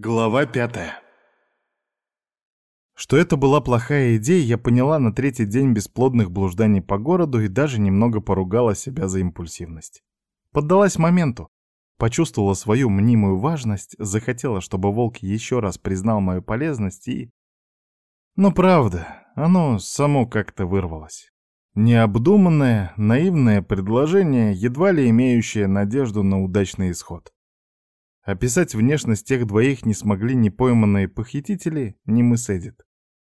Глава пятая Что это была плохая идея, я поняла на третий день бесплодных блужданий по городу и даже немного поругала себя за импульсивность. Поддалась моменту, почувствовала свою мнимую важность, захотела, чтобы волк еще раз признал мою полезность и... Но правда, оно само как-то вырвалось. Необдуманное, наивное предложение, едва ли имеющее надежду на удачный исход. Описать внешность тех двоих не смогли ни пойманные похитители, ни мы с Эдит.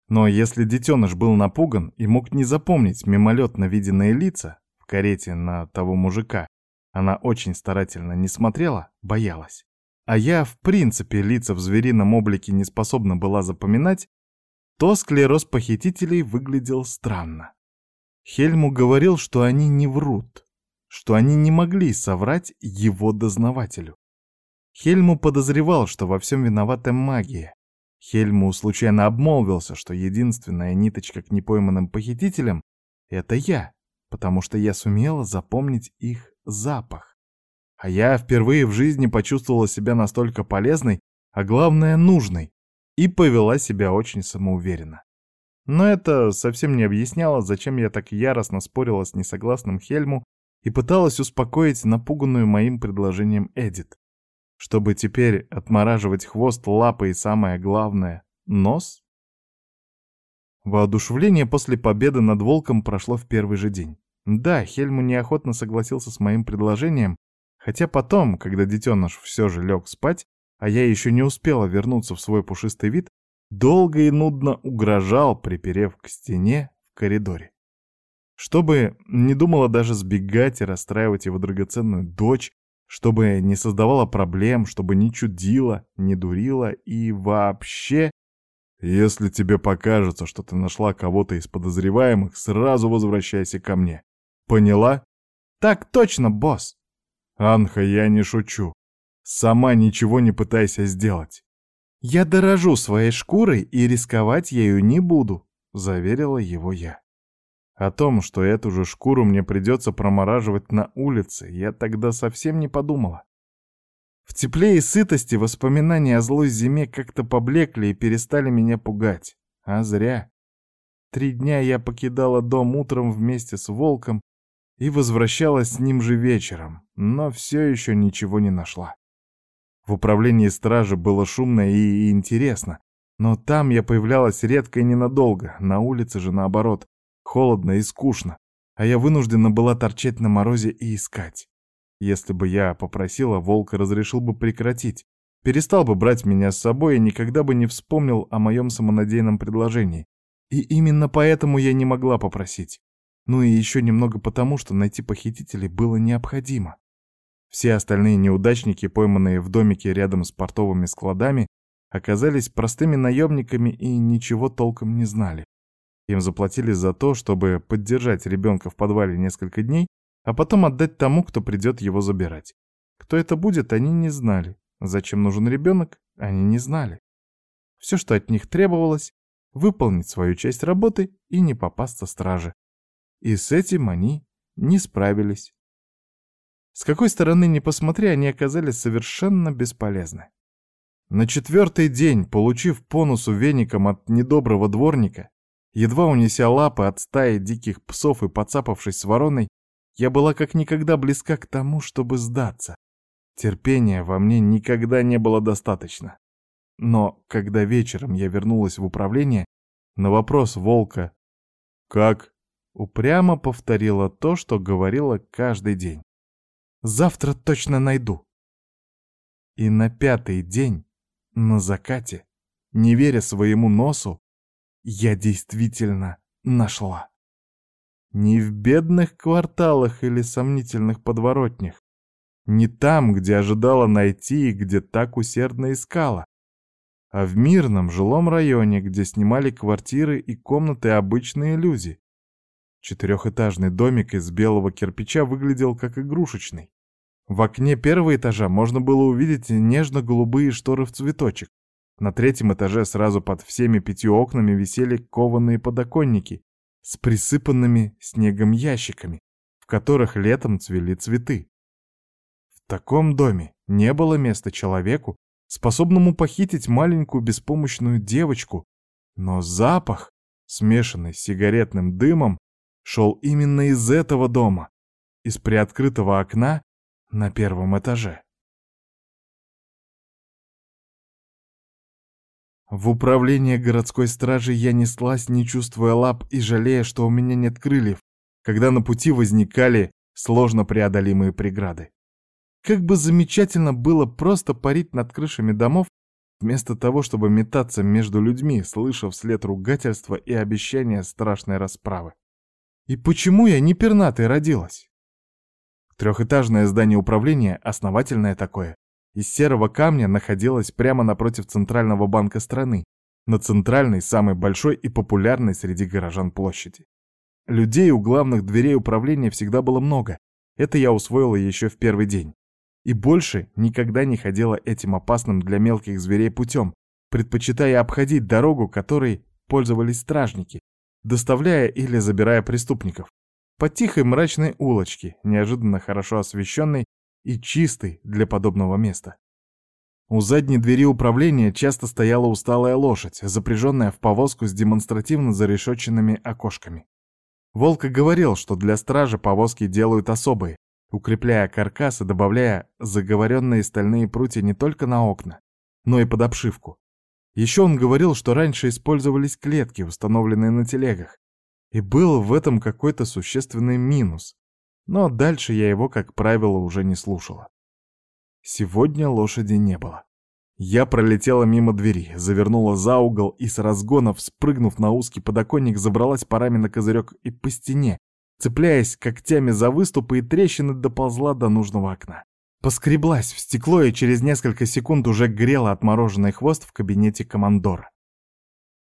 Но если детеныш был напуган и мог не запомнить мимолетно виденные лица в карете на того мужика, она очень старательно не смотрела, боялась. А я, в принципе, лица в зверином облике не способна была запоминать, то склероз похитителей выглядел странно. Хельму говорил, что они не врут, что они не могли соврать его дознавателю. Хельму подозревал, что во всем виновата магия. Хельму случайно обмолвился, что единственная ниточка к непойманным похитителям — это я, потому что я сумела запомнить их запах. А я впервые в жизни почувствовала себя настолько полезной, а главное — нужной, и повела себя очень самоуверенно. Но это совсем не объясняло, зачем я так яростно спорила с несогласным Хельму и пыталась успокоить напуганную моим предложением Эдит чтобы теперь отмораживать хвост, лапы и, самое главное, нос? Воодушевление после победы над волком прошло в первый же день. Да, Хельму неохотно согласился с моим предложением, хотя потом, когда детеныш все же лег спать, а я еще не успела вернуться в свой пушистый вид, долго и нудно угрожал, приперев к стене в коридоре. Чтобы не думала даже сбегать и расстраивать его драгоценную дочь, чтобы не создавала проблем, чтобы не чудила, не дурила и вообще... Если тебе покажется, что ты нашла кого-то из подозреваемых, сразу возвращайся ко мне. Поняла? Так точно, босс. Анха, я не шучу. Сама ничего не пытайся сделать. Я дорожу своей шкурой и рисковать ею не буду, заверила его я. О том, что эту же шкуру мне придется промораживать на улице, я тогда совсем не подумала. В тепле и сытости воспоминания о злой зиме как-то поблекли и перестали меня пугать. А зря. Три дня я покидала дом утром вместе с волком и возвращалась с ним же вечером, но все еще ничего не нашла. В управлении стражи было шумно и интересно, но там я появлялась редко и ненадолго, на улице же наоборот холодно и скучно, а я вынуждена была торчать на морозе и искать. Если бы я попросила, волк разрешил бы прекратить, перестал бы брать меня с собой и никогда бы не вспомнил о моем самонадеянном предложении. И именно поэтому я не могла попросить. Ну и еще немного потому, что найти похитителей было необходимо. Все остальные неудачники, пойманные в домике рядом с портовыми складами, оказались простыми наемниками и ничего толком не знали. Им заплатили за то, чтобы поддержать ребенка в подвале несколько дней, а потом отдать тому, кто придет его забирать. Кто это будет, они не знали. Зачем нужен ребенок, они не знали. Все, что от них требовалось, выполнить свою часть работы и не попасться страже. И с этим они не справились. С какой стороны ни посмотри, они оказались совершенно бесполезны. На четвертый день, получив по носу веником от недоброго дворника, Едва унеся лапы от стаи диких псов и подцапавшись с вороной, я была как никогда близка к тому, чтобы сдаться. Терпения во мне никогда не было достаточно. Но когда вечером я вернулась в управление, на вопрос волка «Как?» упрямо повторила то, что говорила каждый день. «Завтра точно найду». И на пятый день, на закате, не веря своему носу, я действительно нашла. Не в бедных кварталах или сомнительных подворотнях, не там, где ожидала найти и где так усердно искала, а в мирном жилом районе, где снимали квартиры и комнаты обычные люди. Четырехэтажный домик из белого кирпича выглядел как игрушечный. В окне первого этажа можно было увидеть нежно-голубые шторы в цветочек, на третьем этаже сразу под всеми пятью окнами висели кованые подоконники с присыпанными снегом ящиками, в которых летом цвели цветы. В таком доме не было места человеку, способному похитить маленькую беспомощную девочку, но запах, смешанный с сигаретным дымом, шел именно из этого дома, из приоткрытого окна на первом этаже. В управление городской стражи я неслась, не чувствуя лап и жалея, что у меня нет крыльев, когда на пути возникали сложно преодолимые преграды. Как бы замечательно было просто парить над крышами домов, вместо того, чтобы метаться между людьми, слыша вслед ругательства и обещания страшной расправы. И почему я не пернатой родилась? Трехэтажное здание управления, основательное такое, из серого камня находилась прямо напротив Центрального банка страны, на центральной, самой большой и популярной среди горожан площади. Людей у главных дверей управления всегда было много, это я усвоила еще в первый день. И больше никогда не ходила этим опасным для мелких зверей путем, предпочитая обходить дорогу, которой пользовались стражники, доставляя или забирая преступников. По тихой мрачной улочке, неожиданно хорошо освещенной и чистый для подобного места. У задней двери управления часто стояла усталая лошадь, запряженная в повозку с демонстративно зарешетченными окошками. Волк говорил, что для стражи повозки делают особые, укрепляя каркас и добавляя заговоренные стальные прутья не только на окна, но и под обшивку. Еще он говорил, что раньше использовались клетки, установленные на телегах, и был в этом какой-то существенный минус. Но дальше я его, как правило, уже не слушала. Сегодня лошади не было. Я пролетела мимо двери, завернула за угол и с разгона, спрыгнув на узкий подоконник, забралась парами на козырек и по стене, цепляясь когтями за выступы и трещины, доползла до нужного окна. Поскреблась в стекло и через несколько секунд уже грела отмороженный хвост в кабинете командора.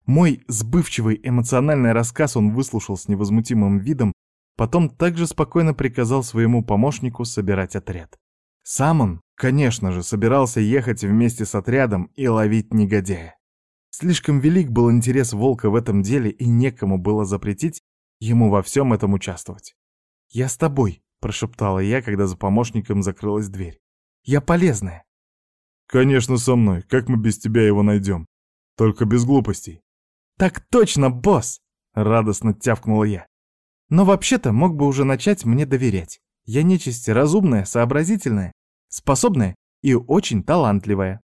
Мой сбывчивый эмоциональный рассказ он выслушал с невозмутимым видом Потом также спокойно приказал своему помощнику собирать отряд. Сам он, конечно же, собирался ехать вместе с отрядом и ловить негодяя. Слишком велик был интерес волка в этом деле, и некому было запретить ему во всем этом участвовать. «Я с тобой», — прошептала я, когда за помощником закрылась дверь. «Я полезная». «Конечно, со мной. Как мы без тебя его найдем? Только без глупостей». «Так точно, босс!» — радостно тявкнула я. Но вообще-то мог бы уже начать мне доверять. Я нечисть разумная, сообразительная, способная и очень талантливая.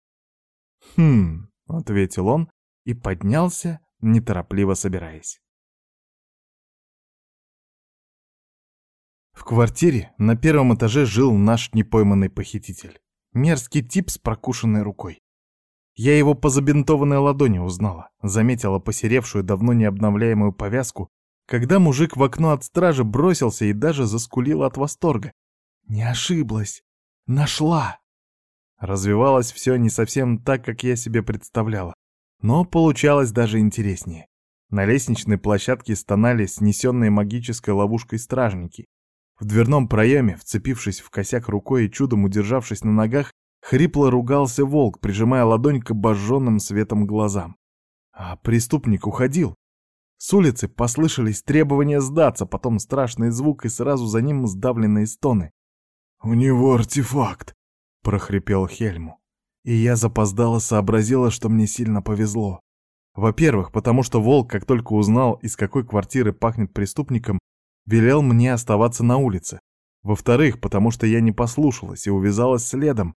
«Хм», — ответил он и поднялся, неторопливо собираясь. В квартире на первом этаже жил наш непойманный похититель. Мерзкий тип с прокушенной рукой. Я его по забинтованной ладони узнала, заметила посеревшую, давно не обновляемую повязку когда мужик в окно от стражи бросился и даже заскулил от восторга. Не ошиблась. Нашла. Развивалось все не совсем так, как я себе представляла, но получалось даже интереснее. На лестничной площадке стонали снесенные магической ловушкой стражники. В дверном проеме, вцепившись в косяк рукой и чудом удержавшись на ногах, хрипло ругался волк, прижимая ладонь к обожженным светом глазам. А преступник уходил. С улицы послышались требования сдаться, потом страшный звук и сразу за ним сдавленные стоны. «У него артефакт!» — прохрипел Хельму. И я запоздало сообразила, что мне сильно повезло. Во-первых, потому что волк, как только узнал, из какой квартиры пахнет преступником, велел мне оставаться на улице. Во-вторых, потому что я не послушалась и увязалась следом,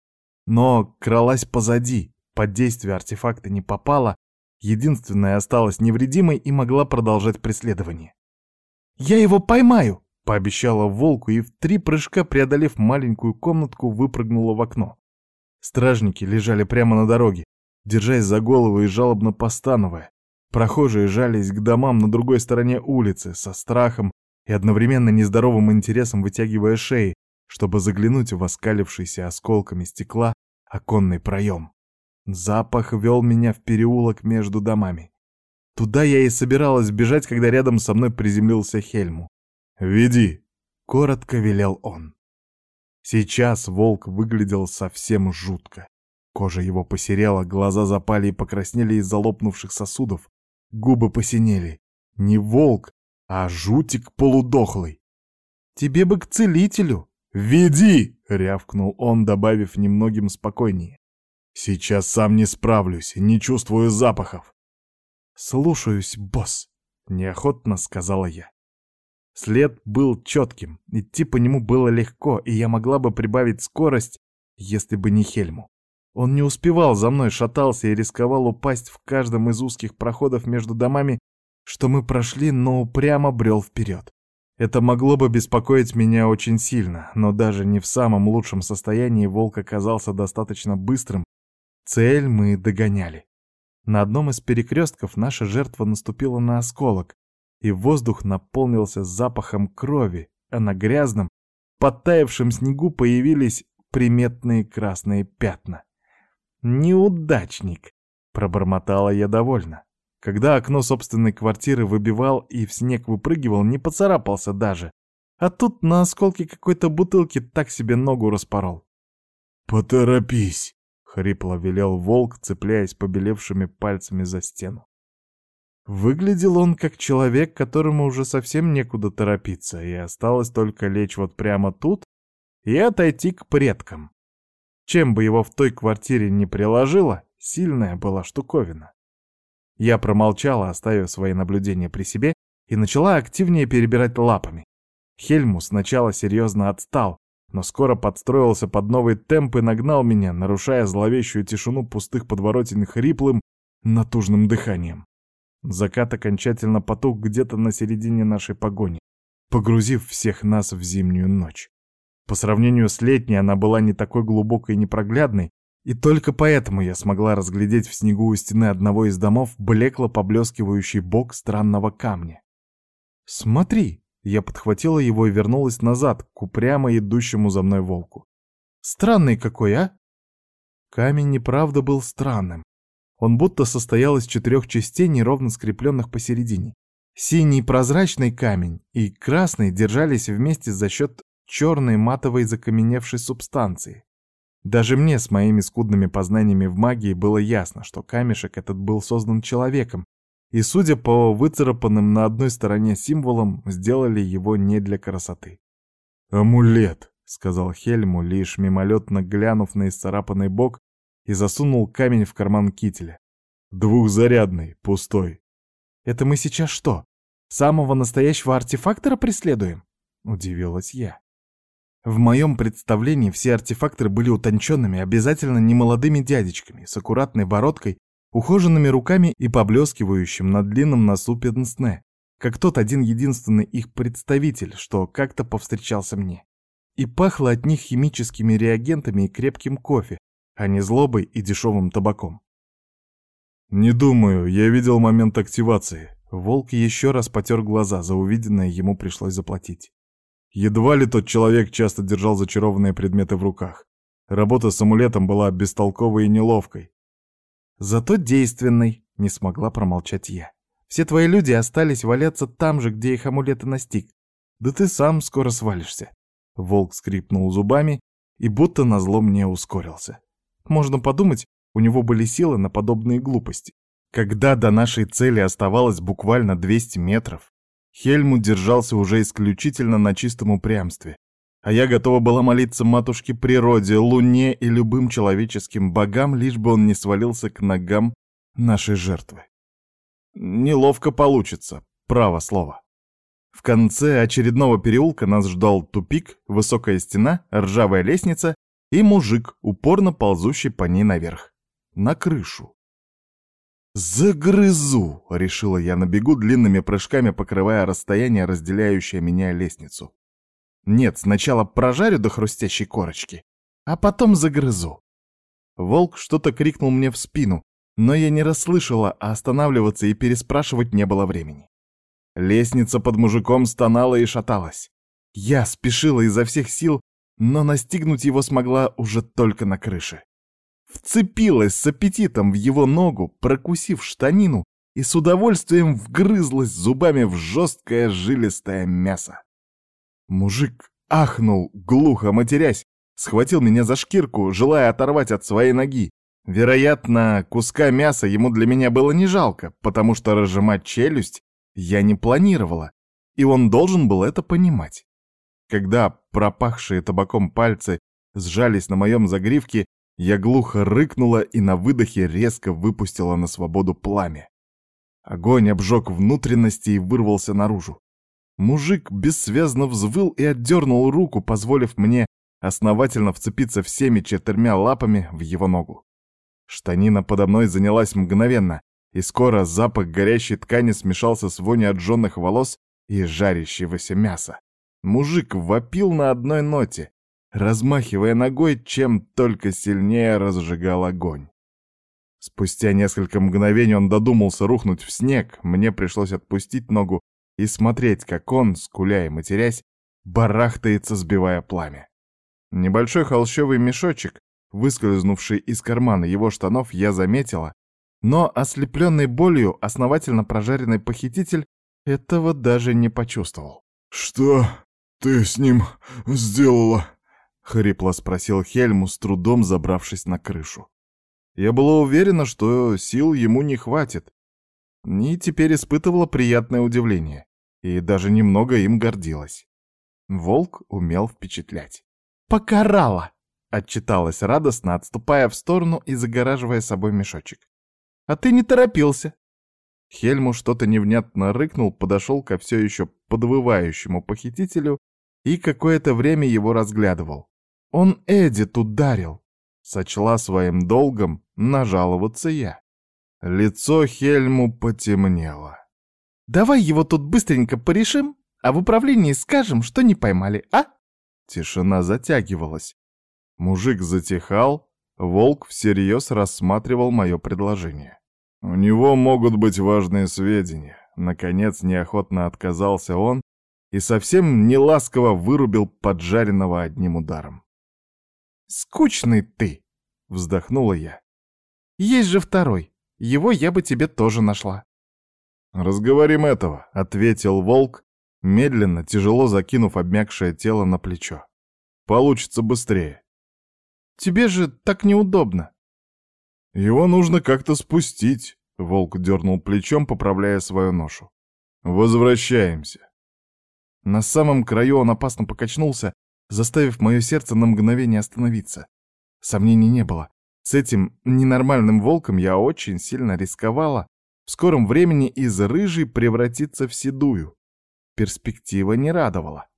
но кралась позади, под действие артефакта не попала, Единственная осталась невредимой и могла продолжать преследование. «Я его поймаю!» — пообещала волку и в три прыжка, преодолев маленькую комнатку, выпрыгнула в окно. Стражники лежали прямо на дороге, держась за голову и жалобно постановая. Прохожие жались к домам на другой стороне улицы, со страхом и одновременно нездоровым интересом вытягивая шеи, чтобы заглянуть в оскалившийся осколками стекла оконный проем. Запах вел меня в переулок между домами. Туда я и собиралась бежать, когда рядом со мной приземлился Хельму. «Веди!» — коротко велел он. Сейчас волк выглядел совсем жутко. Кожа его посерела, глаза запали и покраснели из-за лопнувших сосудов. Губы посинели. Не волк, а жутик полудохлый. «Тебе бы к целителю!» «Веди!» — рявкнул он, добавив немногим спокойнее. Сейчас сам не справлюсь, не чувствую запахов. «Слушаюсь, босс», — неохотно сказала я. След был четким, идти по нему было легко, и я могла бы прибавить скорость, если бы не Хельму. Он не успевал за мной, шатался и рисковал упасть в каждом из узких проходов между домами, что мы прошли, но упрямо брел вперед. Это могло бы беспокоить меня очень сильно, но даже не в самом лучшем состоянии волк оказался достаточно быстрым. Цель мы догоняли. На одном из перекрестков наша жертва наступила на осколок, и воздух наполнился запахом крови, а на грязном, подтаявшем снегу появились приметные красные пятна. «Неудачник!» — пробормотала я довольно. Когда окно собственной квартиры выбивал и в снег выпрыгивал, не поцарапался даже. А тут на осколке какой-то бутылки так себе ногу распорол. «Поторопись!» — хрипло велел волк, цепляясь побелевшими пальцами за стену. Выглядел он как человек, которому уже совсем некуда торопиться, и осталось только лечь вот прямо тут и отойти к предкам. Чем бы его в той квартире не приложило, сильная была штуковина. Я промолчала, оставив свои наблюдения при себе, и начала активнее перебирать лапами. Хельму сначала серьезно отстал, но скоро подстроился под новый темп и нагнал меня, нарушая зловещую тишину пустых подворотен хриплым, натужным дыханием. Закат окончательно потух где-то на середине нашей погони, погрузив всех нас в зимнюю ночь. По сравнению с летней она была не такой глубокой и непроглядной, и только поэтому я смогла разглядеть в снегу у стены одного из домов блекло поблескивающий бок странного камня. «Смотри!» — я подхватила его и вернулась назад, к упрямо идущему за мной волку. «Странный какой, а?» Камень неправда был странным. Он будто состоял из четырех частей, неровно скрепленных посередине. Синий прозрачный камень и красный держались вместе за счет черной матовой закаменевшей субстанции. Даже мне с моими скудными познаниями в магии было ясно, что камешек этот был создан человеком, и, судя по выцарапанным на одной стороне символам, сделали его не для красоты. «Амулет», — сказал Хельму, лишь мимолетно глянув на исцарапанный бок, и засунул камень в карман кителя. «Двухзарядный, пустой». «Это мы сейчас что, самого настоящего артефактора преследуем?» — удивилась я. В моем представлении все артефакторы были утонченными, обязательно немолодыми дядечками, с аккуратной бородкой, ухоженными руками и поблескивающим на длинном носу пенсне, как тот один единственный их представитель, что как-то повстречался мне. И пахло от них химическими реагентами и крепким кофе, а не злобой и дешевым табаком. «Не думаю, я видел момент активации». Волк еще раз потер глаза, за увиденное ему пришлось заплатить. Едва ли тот человек часто держал зачарованные предметы в руках. Работа с амулетом была бестолковой и неловкой. Зато действенной, не смогла промолчать я. Все твои люди остались валяться там же, где их амулеты настиг. Да ты сам скоро свалишься. Волк скрипнул зубами и будто назло мне ускорился. Можно подумать, у него были силы на подобные глупости. Когда до нашей цели оставалось буквально 200 метров, Хельмут держался уже исключительно на чистом упрямстве, а я готова была молиться матушке природе, луне и любым человеческим богам, лишь бы он не свалился к ногам нашей жертвы. Неловко получится, право слово. В конце очередного переулка нас ждал тупик, высокая стена, ржавая лестница и мужик, упорно ползущий по ней наверх. На крышу. «Загрызу!» — решила я на бегу, длинными прыжками покрывая расстояние, разделяющее меня лестницу. «Нет, сначала прожарю до хрустящей корочки, а потом загрызу». Волк что-то крикнул мне в спину, но я не расслышала, а останавливаться и переспрашивать не было времени. Лестница под мужиком стонала и шаталась. Я спешила изо всех сил, но настигнуть его смогла уже только на крыше вцепилась с аппетитом в его ногу, прокусив штанину, и с удовольствием вгрызлась зубами в жесткое жилистое мясо. Мужик ахнул, глухо матерясь, схватил меня за шкирку, желая оторвать от своей ноги. Вероятно, куска мяса ему для меня было не жалко, потому что разжимать челюсть я не планировала, и он должен был это понимать. Когда пропахшие табаком пальцы сжались на моем загривке, Я глухо рыкнула и на выдохе резко выпустила на свободу пламя. Огонь обжег внутренности и вырвался наружу. Мужик бессвязно взвыл и отдернул руку, позволив мне основательно вцепиться всеми четырьмя лапами в его ногу. Штанина подо мной занялась мгновенно, и скоро запах горящей ткани смешался с вонью отжженных волос и жарящегося мяса. Мужик вопил на одной ноте, размахивая ногой, чем только сильнее разжигал огонь. Спустя несколько мгновений он додумался рухнуть в снег, мне пришлось отпустить ногу и смотреть, как он, скуля и матерясь, барахтается, сбивая пламя. Небольшой холщовый мешочек, выскользнувший из кармана его штанов, я заметила, но ослепленный болью основательно прожаренный похититель этого даже не почувствовал. «Что ты с ним сделала?» — хрипло спросил Хельму, с трудом забравшись на крышу. Я была уверена, что сил ему не хватит, и теперь испытывала приятное удивление, и даже немного им гордилась. Волк умел впечатлять. «Покарала!» — отчиталась радостно, отступая в сторону и загораживая собой мешочек. «А ты не торопился!» Хельму что-то невнятно рыкнул, подошел ко все еще подвывающему похитителю и какое-то время его разглядывал. Он Эдит ударил. Сочла своим долгом нажаловаться я. Лицо Хельму потемнело. «Давай его тут быстренько порешим, а в управлении скажем, что не поймали, а?» Тишина затягивалась. Мужик затихал, волк всерьез рассматривал мое предложение. «У него могут быть важные сведения». Наконец неохотно отказался он и совсем неласково вырубил поджаренного одним ударом. «Скучный ты!» — вздохнула я. «Есть же второй. Его я бы тебе тоже нашла». «Разговорим этого», — ответил волк, медленно, тяжело закинув обмякшее тело на плечо. «Получится быстрее». «Тебе же так неудобно». «Его нужно как-то спустить», — волк дернул плечом, поправляя свою ношу. «Возвращаемся». На самом краю он опасно покачнулся, заставив мое сердце на мгновение остановиться. Сомнений не было. С этим ненормальным волком я очень сильно рисковала в скором времени из рыжей превратиться в седую. Перспектива не радовала.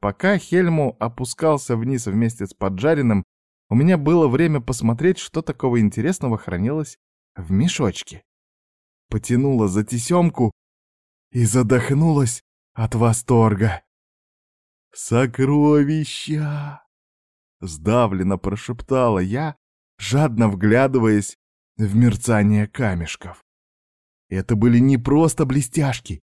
Пока Хельму опускался вниз вместе с поджаренным, у меня было время посмотреть, что такого интересного хранилось в мешочке. Потянула за тесемку и задохнулась от восторга. «Сокровища!» — сдавленно прошептала я, жадно вглядываясь в мерцание камешков. Это были не просто блестяшки,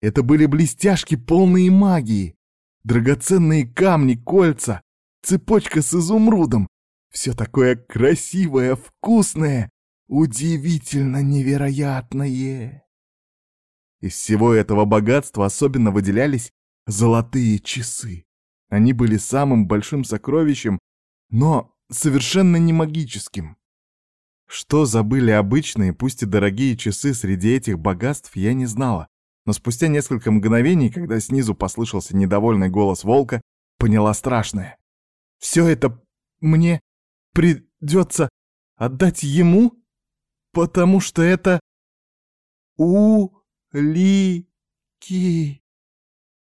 это были блестяшки полные магии, драгоценные камни, кольца, цепочка с изумрудом. Все такое красивое, вкусное, удивительно невероятное. Из всего этого богатства особенно выделялись золотые часы. Они были самым большим сокровищем, но совершенно не магическим. Что забыли обычные, пусть и дорогие часы среди этих богатств, я не знала. Но спустя несколько мгновений, когда снизу послышался недовольный голос волка, поняла страшное. «Все это мне придется отдать ему, потому что это улики».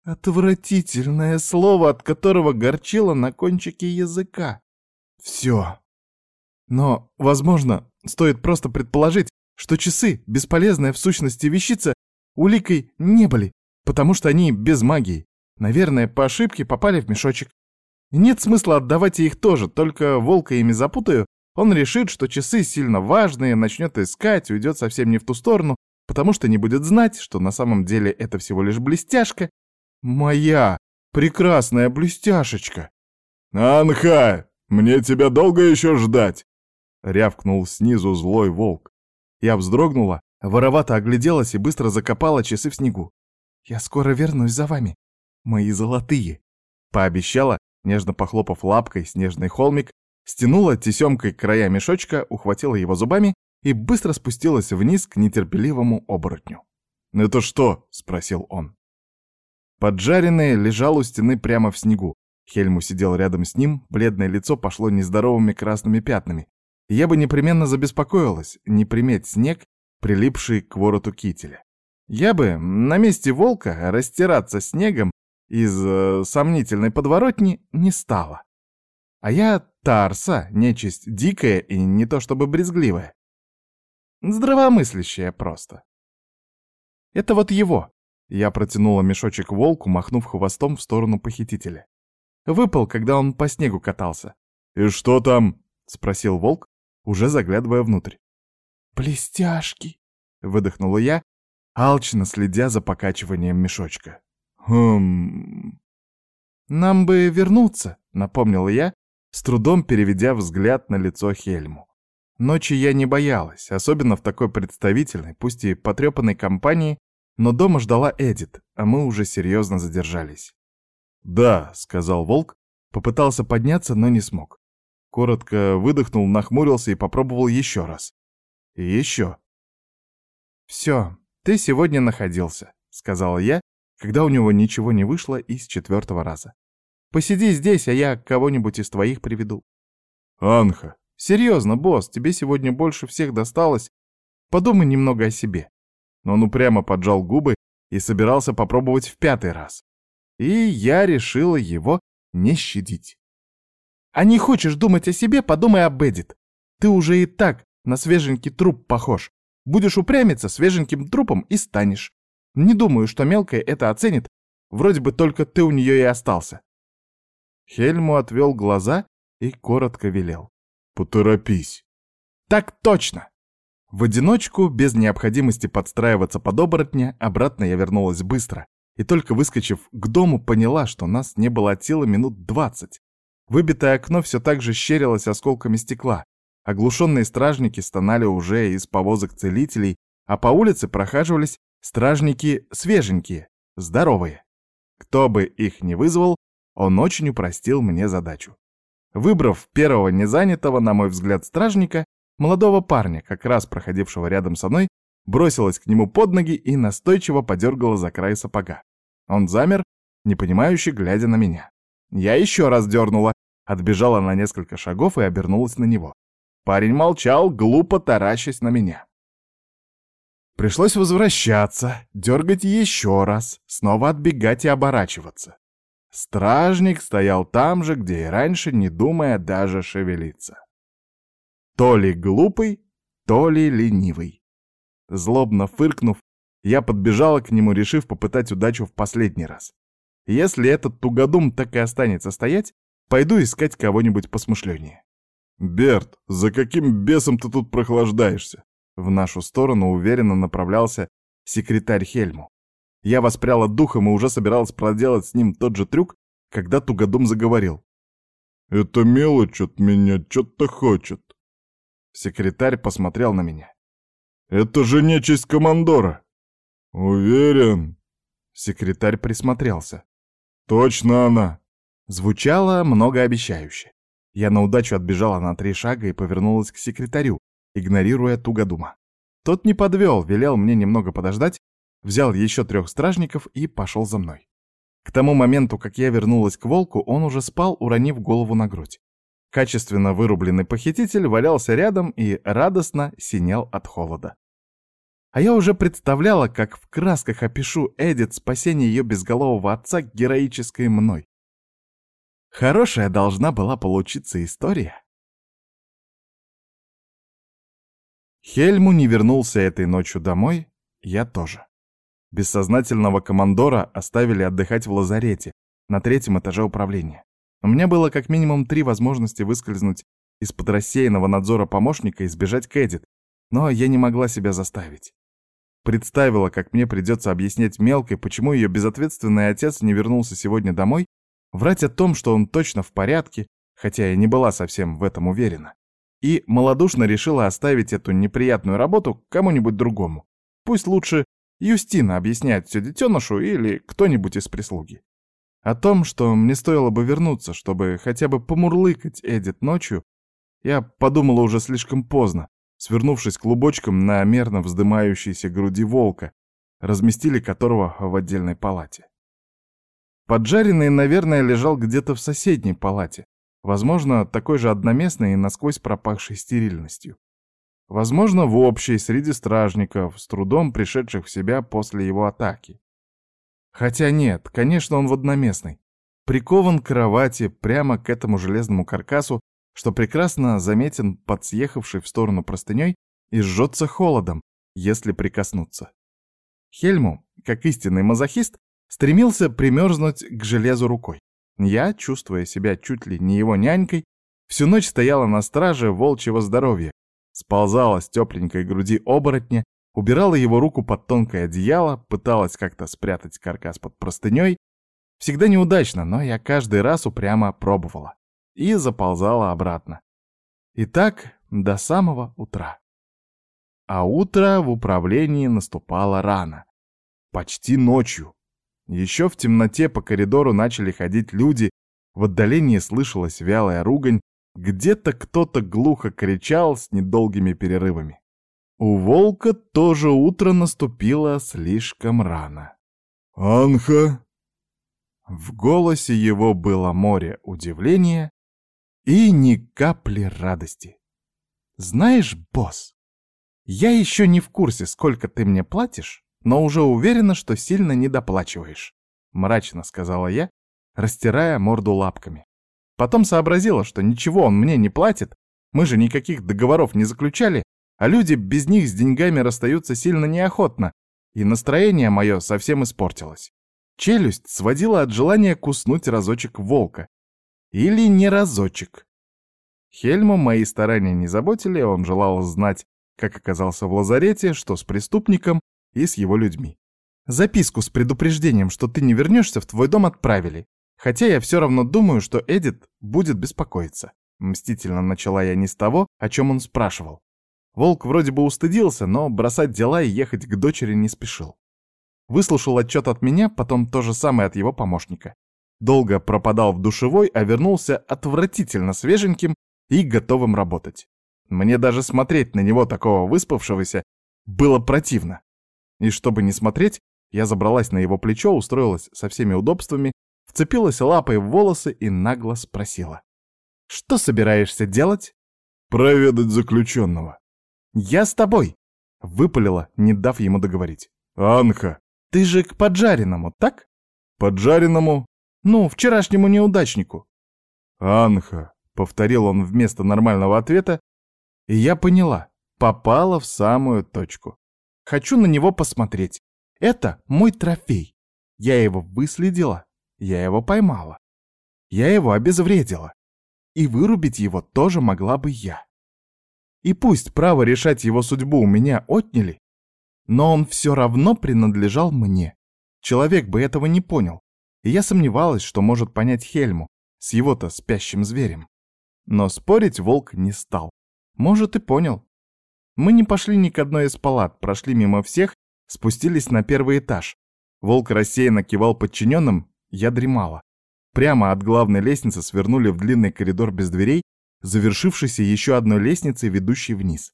Отвратительное слово, от которого горчило на кончике языка. Все. Но, возможно, стоит просто предположить, что часы, бесполезная в сущности вещица, уликой не были, потому что они без магии. Наверное, по ошибке попали в мешочек. Нет смысла отдавать их тоже, только волка ими запутаю, он решит, что часы сильно важные, начнет искать, уйдет совсем не в ту сторону, потому что не будет знать, что на самом деле это всего лишь блестяшка, Моя прекрасная блестяшечка. Анха, мне тебя долго еще ждать? Рявкнул снизу злой волк. Я вздрогнула, воровато огляделась и быстро закопала часы в снегу. «Я скоро вернусь за вами, мои золотые», — пообещала, нежно похлопав лапкой снежный холмик, стянула тесемкой края мешочка, ухватила его зубами и быстро спустилась вниз к нетерпеливому оборотню. «Это что?» — спросил он. Поджаренный лежал у стены прямо в снегу. Хельму сидел рядом с ним, бледное лицо пошло нездоровыми красными пятнами. я бы непременно забеспокоилась, не приметь снег, прилипший к вороту кителя. Я бы на месте волка растираться снегом из э, сомнительной подворотни не стала. А я Тарса, нечисть дикая и не то чтобы брезгливая. Здравомыслящая просто. Это вот его. Я протянула мешочек волку, махнув хвостом в сторону похитителя. Выпал, когда он по снегу катался. «И что там?» — спросил волк, уже заглядывая внутрь. «Блестяшки!» — выдохнула я, алчно следя за покачиванием мешочка. «Хм...» «Нам бы вернуться», — напомнила я, с трудом переведя взгляд на лицо Хельму. Ночи я не боялась, особенно в такой представительной, пусть и потрепанной компании, но дома ждала Эдит, а мы уже серьезно задержались. «Да», — сказал Волк, попытался подняться, но не смог. Коротко выдохнул, нахмурился и попробовал еще раз. И еще. «Все, ты сегодня находился», — сказала я, когда у него ничего не вышло из четвертого раза. «Посиди здесь, а я кого-нибудь из твоих приведу». «Анха», Серьезно, босс, тебе сегодня больше всех досталось. Подумай немного о себе. Но он упрямо поджал губы и собирался попробовать в пятый раз. И я решила его не щадить. А не хочешь думать о себе, подумай об Эдит. Ты уже и так на свеженький труп похож. Будешь упрямиться, свеженьким трупом и станешь. Не думаю, что мелкая это оценит. Вроде бы только ты у нее и остался. Хельму отвел глаза и коротко велел. Поторопись. Так точно. В одиночку, без необходимости подстраиваться под оборотня, обратно я вернулась быстро. И только выскочив к дому, поняла, что нас не было от силы минут двадцать. Выбитое окно все так же щерилось осколками стекла. Оглушенные стражники стонали уже из повозок целителей, а по улице прохаживались стражники свеженькие, здоровые. Кто бы их ни вызвал, он очень упростил мне задачу. Выбрав первого незанятого, на мой взгляд, стражника, молодого парня, как раз проходившего рядом со мной, бросилась к нему под ноги и настойчиво подергала за край сапога. Он замер, непонимающе глядя на меня. Я еще раз дернула, отбежала на несколько шагов и обернулась на него. Парень молчал, глупо таращась на меня. Пришлось возвращаться, дергать еще раз, снова отбегать и оборачиваться. Стражник стоял там же, где и раньше, не думая даже шевелиться. То ли глупый, то ли ленивый. Злобно фыркнув, я подбежала к нему, решив попытать удачу в последний раз. Если этот тугодум так и останется стоять, пойду искать кого-нибудь посмышленнее. «Берт, за каким бесом ты тут прохлаждаешься?» В нашу сторону уверенно направлялся секретарь Хельму. Я воспряла духом и уже собиралась проделать с ним тот же трюк, когда Тугодум заговорил. «Это мелочь от меня что-то хочет». Секретарь посмотрел на меня. «Это же нечисть командора». «Уверен». Секретарь присмотрелся. «Точно она». Звучало многообещающе. Я на удачу отбежала на три шага и повернулась к секретарю, игнорируя Тугодума. Тот не подвел, велел мне немного подождать, взял еще трех стражников и пошел за мной. К тому моменту, как я вернулась к волку, он уже спал, уронив голову на грудь. Качественно вырубленный похититель валялся рядом и радостно синел от холода. А я уже представляла, как в красках опишу Эдит спасение ее безголового отца героической мной. Хорошая должна была получиться история. Хельму не вернулся этой ночью домой, я тоже. Бессознательного командора оставили отдыхать в лазарете, на третьем этаже управления. У меня было как минимум три возможности выскользнуть из-под рассеянного надзора помощника и сбежать к Эдит, но я не могла себя заставить. Представила, как мне придется объяснять мелкой, почему ее безответственный отец не вернулся сегодня домой, врать о том, что он точно в порядке, хотя я не была совсем в этом уверена. И малодушно решила оставить эту неприятную работу кому-нибудь другому. Пусть лучше Юстина объясняет все детенышу или кто-нибудь из прислуги. О том, что мне стоило бы вернуться, чтобы хотя бы помурлыкать Эдит ночью, я подумала уже слишком поздно, свернувшись клубочком на мерно вздымающейся груди волка, разместили которого в отдельной палате. Поджаренный, наверное, лежал где-то в соседней палате, Возможно, такой же одноместный и насквозь пропахший стерильностью. Возможно, в общей, среди стражников, с трудом пришедших в себя после его атаки. Хотя нет, конечно, он в одноместной. Прикован к кровати прямо к этому железному каркасу, что прекрасно заметен под съехавшей в сторону простыней и жжется холодом, если прикоснуться. Хельму, как истинный мазохист, стремился примерзнуть к железу рукой. Я, чувствуя себя чуть ли не его нянькой, всю ночь стояла на страже волчьего здоровья, сползала с тепленькой груди оборотня убирала его руку под тонкое одеяло, пыталась как-то спрятать каркас под простыней. Всегда неудачно, но я каждый раз упрямо пробовала. И заползала обратно. И так до самого утра. А утро в управлении наступало рано. Почти ночью. Еще в темноте по коридору начали ходить люди, в отдалении слышалась вялая ругань, где-то кто-то глухо кричал с недолгими перерывами. У волка тоже утро наступило слишком рано. «Анха!» В голосе его было море удивления и ни капли радости. «Знаешь, босс, я еще не в курсе, сколько ты мне платишь, но уже уверена, что сильно недоплачиваешь», — мрачно сказала я, растирая морду лапками. Потом сообразила, что ничего он мне не платит, мы же никаких договоров не заключали, а люди без них с деньгами расстаются сильно неохотно, и настроение мое совсем испортилось. Челюсть сводила от желания куснуть разочек волка. Или не разочек. Хельму мои старания не заботили, он желал знать, как оказался в лазарете, что с преступником и с его людьми. Записку с предупреждением, что ты не вернешься, в твой дом отправили. Хотя я все равно думаю, что Эдит будет беспокоиться. Мстительно начала я не с того, о чем он спрашивал. Волк вроде бы устыдился, но бросать дела и ехать к дочери не спешил. Выслушал отчет от меня, потом то же самое от его помощника. Долго пропадал в душевой, а вернулся отвратительно свеженьким и готовым работать. Мне даже смотреть на него такого выспавшегося было противно. И чтобы не смотреть, я забралась на его плечо, устроилась со всеми удобствами, вцепилась лапой в волосы и нагло спросила. «Что собираешься делать?» «Проведать заключенного». «Я с тобой!» — выпалила, не дав ему договорить. «Анха!» «Ты же к поджаренному, так?» «Поджаренному?» «Ну, вчерашнему неудачнику». «Анха!» — повторил он вместо нормального ответа, и я поняла, попала в самую точку. Хочу на него посмотреть. Это мой трофей. Я его выследила, я его поймала. Я его обезвредила. И вырубить его тоже могла бы я. И пусть право решать его судьбу у меня отняли, но он все равно принадлежал мне. Человек бы этого не понял, и я сомневалась, что может понять Хельму с его-то спящим зверем. Но спорить волк не стал. Может, и понял. Мы не пошли ни к одной из палат, прошли мимо всех, спустились на первый этаж. Волк рассеянно кивал подчиненным, я дремала. Прямо от главной лестницы свернули в длинный коридор без дверей, завершившийся еще одной лестницей, ведущей вниз.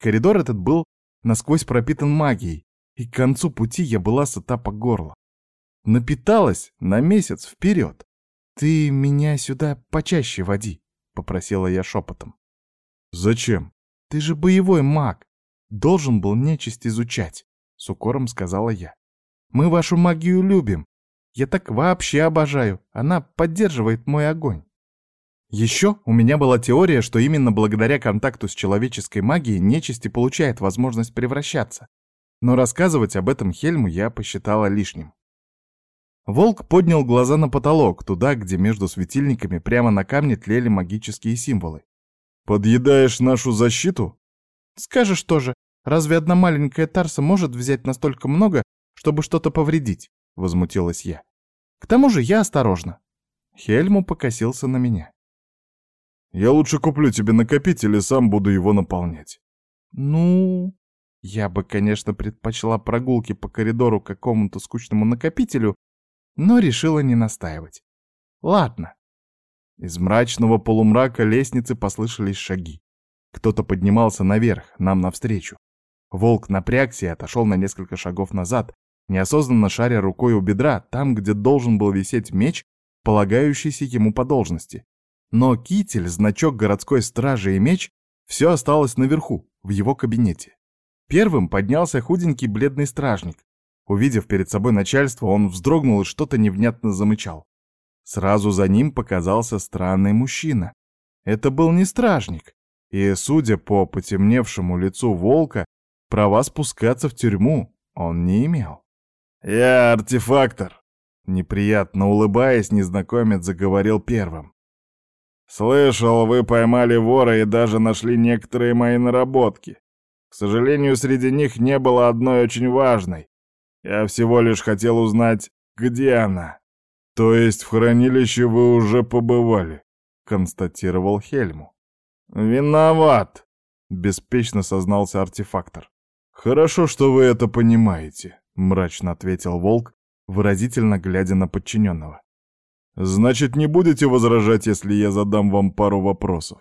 Коридор этот был насквозь пропитан магией, и к концу пути я была сыта по горло. Напиталась на месяц вперед. «Ты меня сюда почаще води», — попросила я шепотом. «Зачем?» «Ты же боевой маг. Должен был нечисть изучать», — с укором сказала я. «Мы вашу магию любим. Я так вообще обожаю. Она поддерживает мой огонь». Еще у меня была теория, что именно благодаря контакту с человеческой магией нечисти получает возможность превращаться. Но рассказывать об этом Хельму я посчитала лишним. Волк поднял глаза на потолок, туда, где между светильниками прямо на камне тлели магические символы. «Подъедаешь нашу защиту?» «Скажешь тоже, разве одна маленькая Тарса может взять настолько много, чтобы что-то повредить?» — возмутилась я. «К тому же я осторожна». Хельму покосился на меня. Я лучше куплю тебе накопитель и сам буду его наполнять. Ну, я бы, конечно, предпочла прогулки по коридору к какому-то скучному накопителю, но решила не настаивать. Ладно. Из мрачного полумрака лестницы послышались шаги. Кто-то поднимался наверх, нам навстречу. Волк напрягся и отошел на несколько шагов назад, неосознанно шаря рукой у бедра, там, где должен был висеть меч, полагающийся ему по должности. Но китель, значок городской стражи и меч — все осталось наверху, в его кабинете. Первым поднялся худенький бледный стражник. Увидев перед собой начальство, он вздрогнул и что-то невнятно замычал. Сразу за ним показался странный мужчина. Это был не стражник, и, судя по потемневшему лицу волка, права спускаться в тюрьму он не имел. «Я артефактор», — неприятно улыбаясь, незнакомец заговорил первым. «Слышал, вы поймали вора и даже нашли некоторые мои наработки. К сожалению, среди них не было одной очень важной. Я всего лишь хотел узнать, где она». «То есть в хранилище вы уже побывали?» — констатировал Хельму. «Виноват!» — беспечно сознался артефактор. «Хорошо, что вы это понимаете», — мрачно ответил Волк, выразительно глядя на подчиненного. «Значит, не будете возражать, если я задам вам пару вопросов?»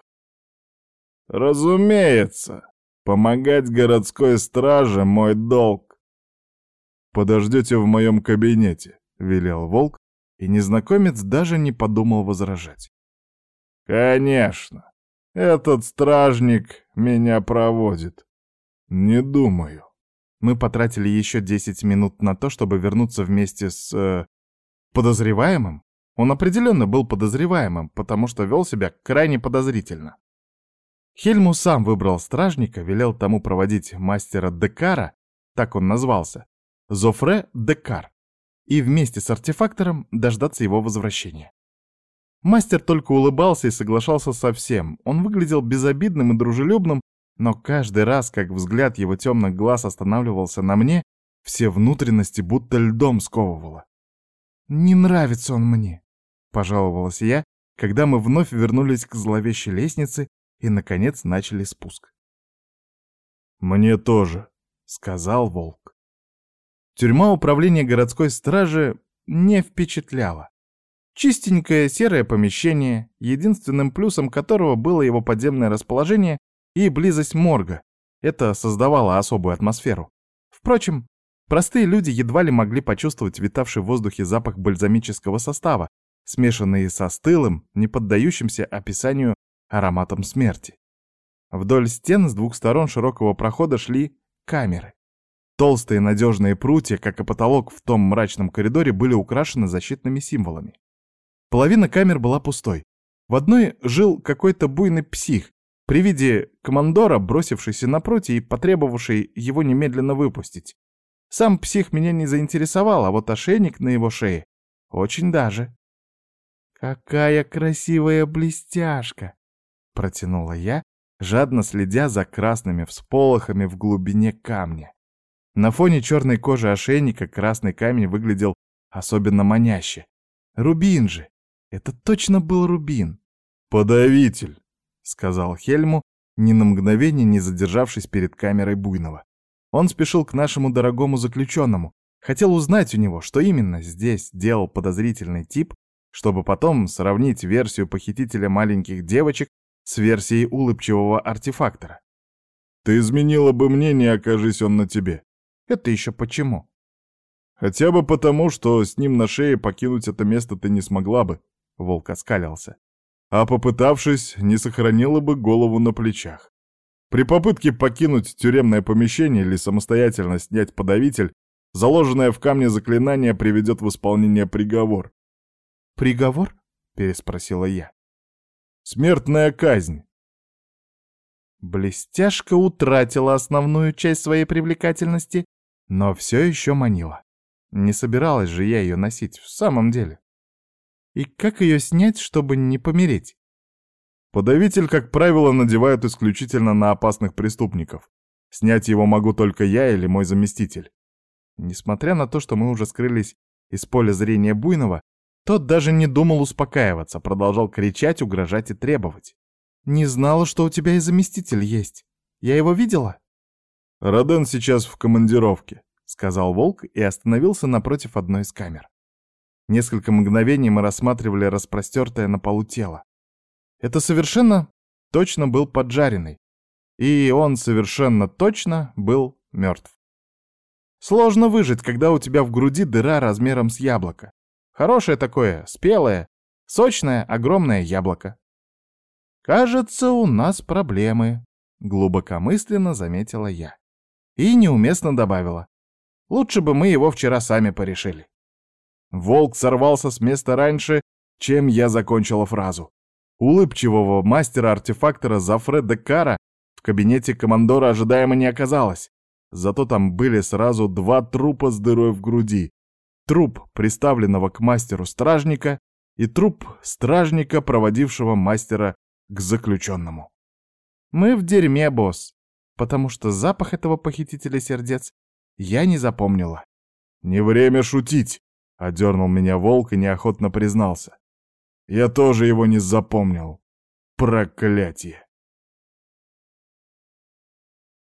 «Разумеется. Помогать городской страже — мой долг». «Подождете в моем кабинете», — велел Волк, и незнакомец даже не подумал возражать. «Конечно. Этот стражник меня проводит. Не думаю. Мы потратили еще 10 минут на то, чтобы вернуться вместе с... Э, подозреваемым? Он определенно был подозреваемым, потому что вел себя крайне подозрительно. Хельму сам выбрал стражника, велел тому проводить мастера Декара, так он назвался, Зофре Декар, и вместе с артефактором дождаться его возвращения. Мастер только улыбался и соглашался со всем. Он выглядел безобидным и дружелюбным, но каждый раз, как взгляд его темных глаз останавливался на мне, все внутренности будто льдом сковывало. «Не нравится он мне», — пожаловалась я, когда мы вновь вернулись к зловещей лестнице и, наконец, начали спуск. «Мне тоже», — сказал волк. Тюрьма управления городской стражи не впечатляла. Чистенькое серое помещение, единственным плюсом которого было его подземное расположение и близость морга. Это создавало особую атмосферу. Впрочем, простые люди едва ли могли почувствовать витавший в воздухе запах бальзамического состава, смешанный со стылым, не поддающимся описанию ароматом смерти. Вдоль стен с двух сторон широкого прохода шли камеры. Толстые надежные прутья, как и потолок в том мрачном коридоре, были украшены защитными символами. Половина камер была пустой. В одной жил какой-то буйный псих, при виде командора, бросившийся напротив и потребовавший его немедленно выпустить. Сам псих меня не заинтересовал, а вот ошейник на его шее очень даже. «Какая красивая блестяшка!» — протянула я, жадно следя за красными всполохами в глубине камня. На фоне черной кожи ошейника красный камень выглядел особенно маняще. Рубин же! Это точно был рубин. «Подавитель», — сказал Хельму, ни на мгновение не задержавшись перед камерой Буйного. Он спешил к нашему дорогому заключенному, хотел узнать у него, что именно здесь делал подозрительный тип, чтобы потом сравнить версию похитителя маленьких девочек с версией улыбчивого артефактора. «Ты изменила бы мнение, окажись он на тебе». «Это еще почему?» «Хотя бы потому, что с ним на шее покинуть это место ты не смогла бы», Волк оскалился. А попытавшись, не сохранила бы голову на плечах. При попытке покинуть тюремное помещение или самостоятельно снять подавитель, заложенное в камне заклинание приведет в исполнение приговор. «Приговор?» — переспросила я. «Смертная казнь». Блестяшка утратила основную часть своей привлекательности, но все еще манила. Не собиралась же я ее носить в самом деле. И как ее снять, чтобы не помереть? Подавитель, как правило, надевают исключительно на опасных преступников. Снять его могу только я или мой заместитель. Несмотря на то, что мы уже скрылись из поля зрения Буйного, тот даже не думал успокаиваться, продолжал кричать, угрожать и требовать. «Не знала, что у тебя и заместитель есть. Я его видела?» «Роден сейчас в командировке», — сказал Волк и остановился напротив одной из камер. Несколько мгновений мы рассматривали распростертое на полу тело. Это совершенно точно был поджаренный. И он совершенно точно был мертв. Сложно выжить, когда у тебя в груди дыра размером с яблоко. Хорошее такое, спелое, сочное, огромное яблоко. «Кажется, у нас проблемы», — глубокомысленно заметила я. И неуместно добавила. «Лучше бы мы его вчера сами порешили». Волк сорвался с места раньше, чем я закончила фразу. Улыбчивого мастера-артефактора Зафреда Кара в кабинете командора ожидаемо не оказалось. Зато там были сразу два трупа с дырой в груди. Труп, приставленного к мастеру стражника, и труп стражника, проводившего мастера к заключенному. Мы в дерьме, босс, потому что запах этого похитителя сердец я не запомнила. «Не время шутить!» — одернул меня волк и неохотно признался. «Я тоже его не запомнил. Проклятие!»